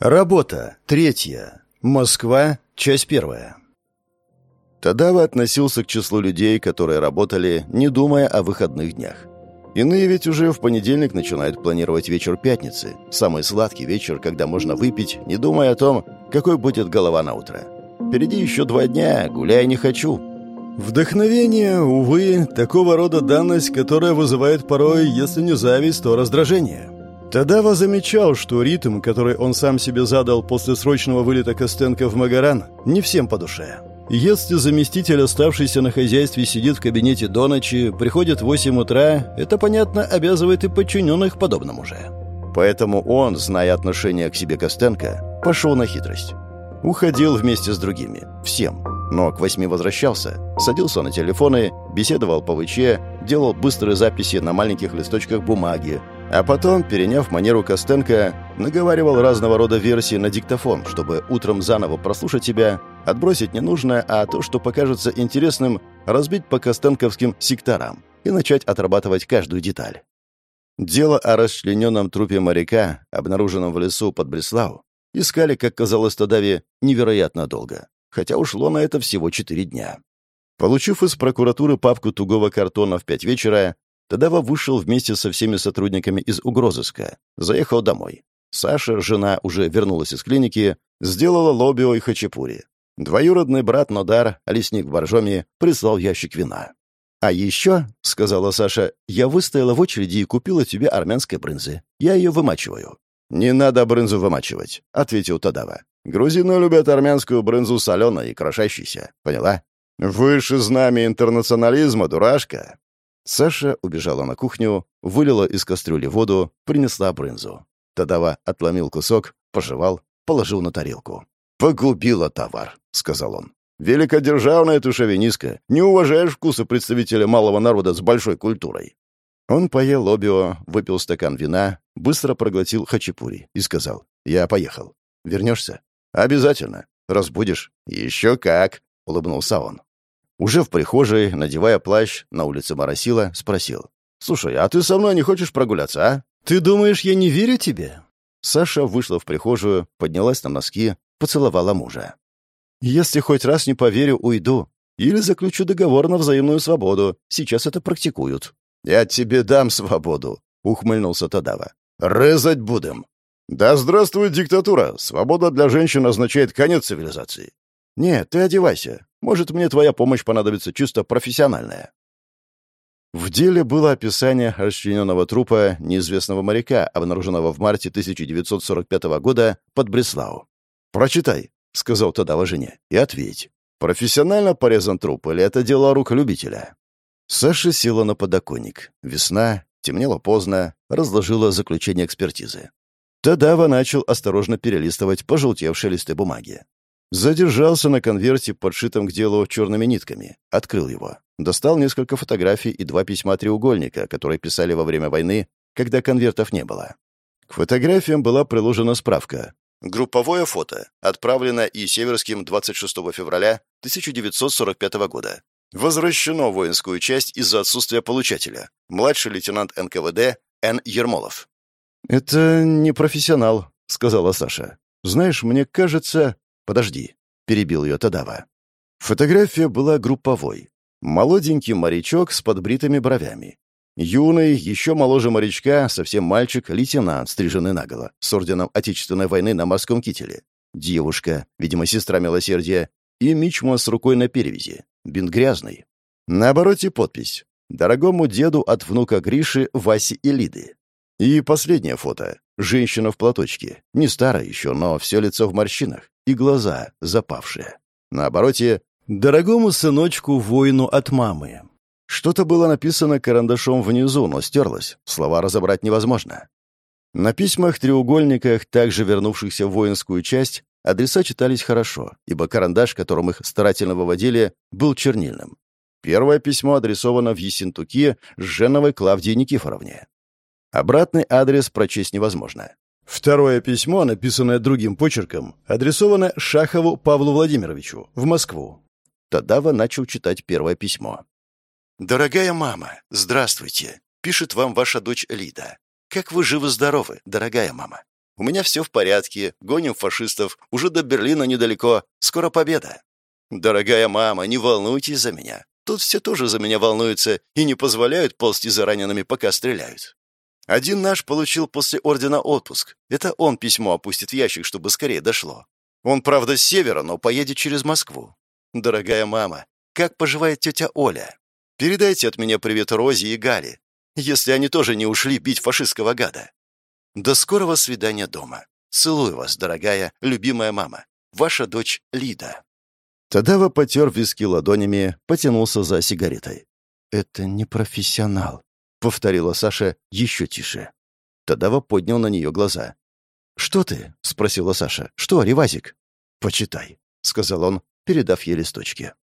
Работа. Третья. Москва. Часть первая. Тадава относился к числу людей, которые работали, не думая о выходных днях. Иные ведь уже в понедельник начинают планировать вечер пятницы. Самый сладкий вечер, когда можно выпить, не думая о том, какой будет голова на утро. Впереди еще два дня, гуляй не хочу. Вдохновение, увы, такого рода данность, которая вызывает порой, если не зависть, то раздражение. Тадава замечал, что ритм, который он сам себе задал после срочного вылета Костенко в Магаран, не всем по душе. Если заместитель, оставшийся на хозяйстве, сидит в кабинете до ночи, приходит в 8 утра, это, понятно, обязывает и подчиненных подобному же. Поэтому он, зная отношение к себе Костенко, пошел на хитрость. Уходил вместе с другими. Всем. Но к восьми возвращался, садился на телефоны, беседовал по ВЧ, делал быстрые записи на маленьких листочках бумаги, а потом, переняв манеру Костенко, наговаривал разного рода версии на диктофон, чтобы утром заново прослушать себя, отбросить ненужное, а то, что покажется интересным, разбить по костенковским секторам и начать отрабатывать каждую деталь. Дело о расчлененном трупе моряка, обнаруженном в лесу под Бреслау, искали, как казалось Тадаве, невероятно долго, хотя ушло на это всего четыре дня. Получив из прокуратуры папку тугого картона в пять вечера, Тадава вышел вместе со всеми сотрудниками из угрозыска. Заехал домой. Саша, жена, уже вернулась из клиники, сделала лобио и хачапури. Двоюродный брат Нодар, лесник в Боржоме, прислал ящик вина. «А еще, — сказала Саша, — я выстояла в очереди и купила тебе армянской брынзы. Я ее вымачиваю». «Не надо брынзу вымачивать», — ответил Тадава. «Грузины любят армянскую брынзу соленой и крошащейся. Поняла?» «Выше знамя интернационализма, дурашка!» Саша убежала на кухню, вылила из кастрюли воду, принесла брынзу. Тадава отломил кусок, пожевал, положил на тарелку. «Погубила товар», — сказал он. «Великодержавная ты шовинистка. Не уважаешь вкуса представителя малого народа с большой культурой». Он поел лобио, выпил стакан вина, быстро проглотил хачапури и сказал. «Я поехал. Вернешься?» «Обязательно. Разбудишь?» «Еще как», — улыбнулся он. Уже в прихожей, надевая плащ, на улице моросило, спросил. «Слушай, а ты со мной не хочешь прогуляться, а? Ты думаешь, я не верю тебе?» Саша вышла в прихожую, поднялась на носки, поцеловала мужа. «Если хоть раз не поверю, уйду. Или заключу договор на взаимную свободу. Сейчас это практикуют». «Я тебе дам свободу», — ухмыльнулся Тадава. «Рызать будем». «Да здравствует диктатура! Свобода для женщин означает конец цивилизации». «Нет, ты одевайся. Может, мне твоя помощь понадобится чисто профессиональная». В деле было описание расчлененного трупа неизвестного моряка, обнаруженного в марте 1945 года под Бреслау. «Прочитай», — сказал Тадава жене, — «и ответь. Профессионально порезан труп или это дело рук любителя?» Саша села на подоконник. Весна, темнело поздно, разложила заключение экспертизы. Тадава начал осторожно перелистывать пожелтевшие листы бумаги. Задержался на конверте, подшитом к делу черными нитками. Открыл его. Достал несколько фотографий и два письма треугольника, которые писали во время войны, когда конвертов не было. К фотографиям была приложена справка. Групповое фото, отправлено и Северским 26 февраля 1945 года. Возвращено воинскую часть из-за отсутствия получателя. Младший лейтенант НКВД Н. Ермолов. «Это не профессионал», — сказала Саша. «Знаешь, мне кажется...» «Подожди», — перебил ее Тадава. Фотография была групповой. Молоденький морячок с подбритыми бровями. Юный, еще моложе морячка, совсем мальчик, лейтенант, стриженный наголо, с орденом Отечественной войны на морском кителе. Девушка, видимо, сестра милосердия, и мичма с рукой на перевязи. Бинт грязный. На обороте подпись. «Дорогому деду от внука Гриши, Васи и Лиды». И последнее фото. Женщина в платочке. Не старая еще, но все лицо в морщинах и глаза запавшие. На обороте «Дорогому сыночку воину от мамы». Что-то было написано карандашом внизу, но стерлось. Слова разобрать невозможно. На письмах-треугольниках, также вернувшихся в воинскую часть, адреса читались хорошо, ибо карандаш, которым их старательно выводили, был чернильным. Первое письмо адресовано в Ессентуки Женовой Клавдии Никифоровне. Обратный адрес прочесть невозможно. Второе письмо, написанное другим почерком, адресовано Шахову Павлу Владимировичу в Москву. Тадава начал читать первое письмо. «Дорогая мама, здравствуйте. Пишет вам ваша дочь Лида. Как вы живы-здоровы, дорогая мама? У меня все в порядке, гоним фашистов, уже до Берлина недалеко, скоро победа. Дорогая мама, не волнуйтесь за меня. Тут все тоже за меня волнуются и не позволяют ползти за ранеными, пока стреляют. Один наш получил после ордена отпуск. Это он письмо опустит в ящик, чтобы скорее дошло. Он, правда, с севера, но поедет через Москву. Дорогая мама, как поживает тетя Оля? Передайте от меня привет Розе и Гале, если они тоже не ушли бить фашистского гада. До скорого свидания дома. Целую вас, дорогая, любимая мама. Ваша дочь Лида. Тадава потер виски ладонями, потянулся за сигаретой. «Это не профессионал», — повторила Саша еще тише. Тадава поднял на нее глаза. «Что ты?» — спросила Саша. «Что, Ревазик?» «Почитай», — сказал он, передав ей листочки.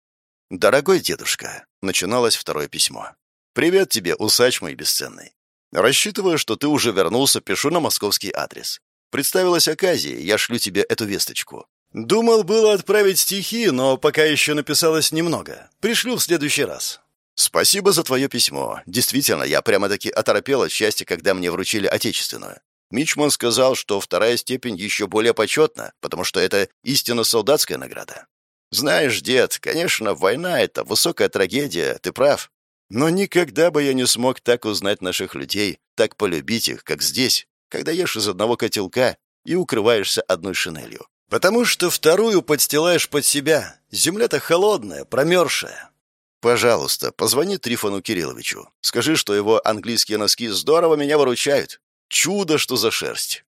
«Дорогой дедушка», — начиналось второе письмо. «Привет тебе, усач мой бесценный. Рассчитываю, что ты уже вернулся, пишу на московский адрес. Представилась оказия, я шлю тебе эту весточку. Думал было отправить стихи, но пока еще написалось немного. Пришлю в следующий раз. Спасибо за твое письмо. Действительно, я прямо-таки оторопел от счастья, когда мне вручили отечественную. Мичман сказал, что вторая степень еще более почетна, потому что это истинно солдатская награда. Знаешь, дед, конечно, война — это высокая трагедия, ты прав. Но никогда бы я не смог так узнать наших людей, так полюбить их, как здесь, когда ешь из одного котелка и укрываешься одной шинелью. Потому что вторую подстилаешь под себя. Земля-то холодная, промерзшая. Пожалуйста, позвони Трифону Кирилловичу. Скажи, что его английские носки здорово меня выручают. Чудо, что за шерсть.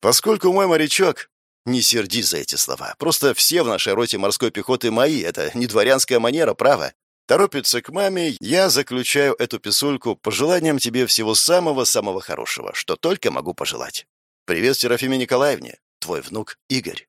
Поскольку мой морячок... Не сердись за эти слова. Просто все в нашей роте морской пехоты мои. Это не дворянская манера, право. Торопится к маме, я заключаю эту писульку пожеланием тебе всего самого-самого хорошего, что только могу пожелать. Привет Серафиме Николаевне, твой внук Игорь.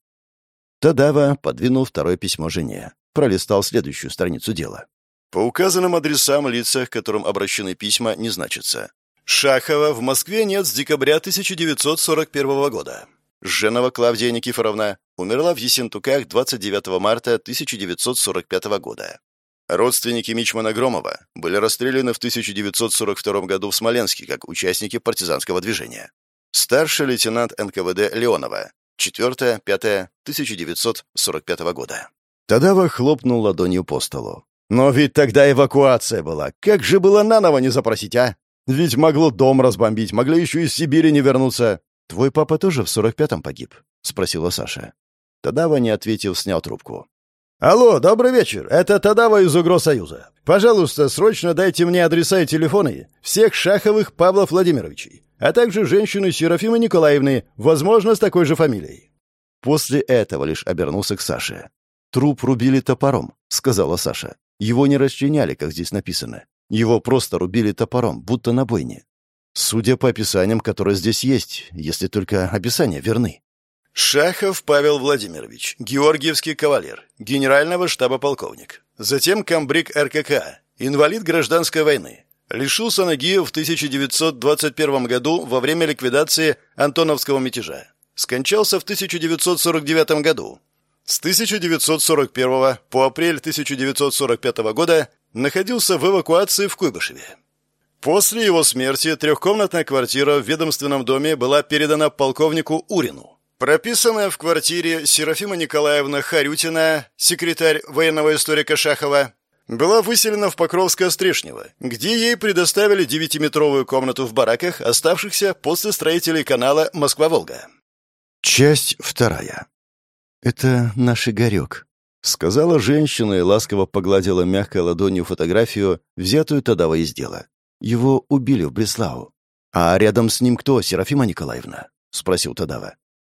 Тадава подвинул второе письмо жене. Пролистал следующую страницу дела. По указанным адресам лица, к которым обращены письма, не значится. Шахова в Москве нет с декабря 1941 года. Женова Клавдия Никифоровна умерла в Есентуках 29 марта 1945 года. Родственники Мичмана Громова были расстреляны в 1942 году в Смоленске как участники партизанского движения. Старший лейтенант НКВД Леонова 4-5 1945 года. Тадава хлопнул ладонью по столу. «Но ведь тогда эвакуация была. Как же было наново не запросить, а? Ведь могло дом разбомбить, могли еще из Сибири не вернуться. Твой папа тоже в 45-м погиб?» — спросила Саша. Тадава, не ответив, снял трубку. «Алло, добрый вечер. Это Тадава из Угросоюза. Пожалуйста, срочно дайте мне адреса и телефоны всех Шаховых Павлов Владимировичей а также женщины Серафимы Николаевны, возможно, с такой же фамилией. После этого лишь обернулся к Саше. «Труп рубили топором», — сказала Саша. «Его не расчленяли, как здесь написано. Его просто рубили топором, будто на бойне. Судя по описаниям, которые здесь есть, если только описания верны». Шахов Павел Владимирович, георгиевский кавалер, генерального штаба полковник. Затем комбриг РКК, инвалид гражданской войны, Лишился ноги в 1921 году во время ликвидации Антоновского мятежа. Скончался в 1949 году. С 1941 по апрель 1945 года находился в эвакуации в Куйбышеве. После его смерти трехкомнатная квартира в ведомственном доме была передана полковнику Урину. Прописанная в квартире Серафима Николаевна Харютина, секретарь военного историка Шахова, была выселена в Покровско-Стрешнево, где ей предоставили девятиметровую комнату в бараках, оставшихся после строителей канала Москва-Волга. Часть вторая. «Это наш Игорек», — сказала женщина и ласково погладила мягкой ладонью фотографию, взятую тогда из дела. «Его убили в Бреслау». «А рядом с ним кто, Серафима Николаевна?» — спросил Тадава.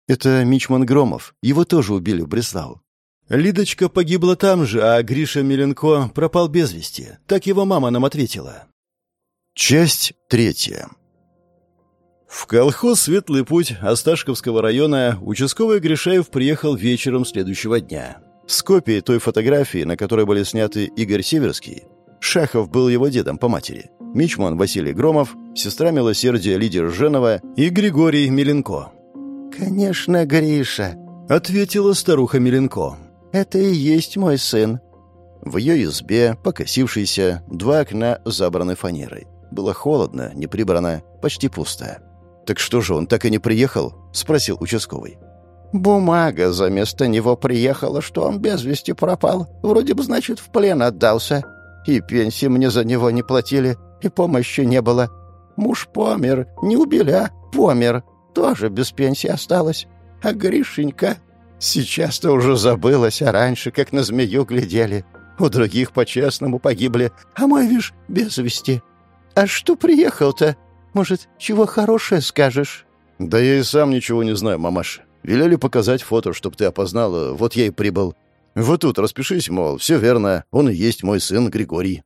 «Это Мичман Громов. Его тоже убили в Бреслау. Лидочка погибла там же, а Гриша Миленко пропал без вести. Так его мама нам ответила. Часть третья. В колхоз «Светлый путь» Осташковского района участковый Гришаев приехал вечером следующего дня. С копией той фотографии, на которой были сняты Игорь Северский, Шахов был его дедом по матери, Мичман Василий Громов, сестра милосердия Лидия Женова и Григорий Миленко. «Конечно, Гриша», — ответила старуха Миленко. Это и есть мой сын». В ее избе, покосившейся, два окна забраны фанерой. Было холодно, не прибрано, почти пусто. «Так что же, он так и не приехал?» — спросил участковый. «Бумага за место него приехала, что он без вести пропал. Вроде бы, значит, в плен отдался. И пенсии мне за него не платили, и помощи не было. Муж помер, не убили, а помер. Тоже без пенсии осталась. А Гришенька сейчас-то уже забылась, а раньше как на змею глядели. У других по-честному погибли, а мой, вишь, без вести. А что приехал-то? Может, чего хорошее скажешь?» «Да я и сам ничего не знаю, мамаша. Велели показать фото, чтоб ты опознала, вот я и прибыл. Вот тут распишись, мол, все верно, он и есть мой сын Григорий».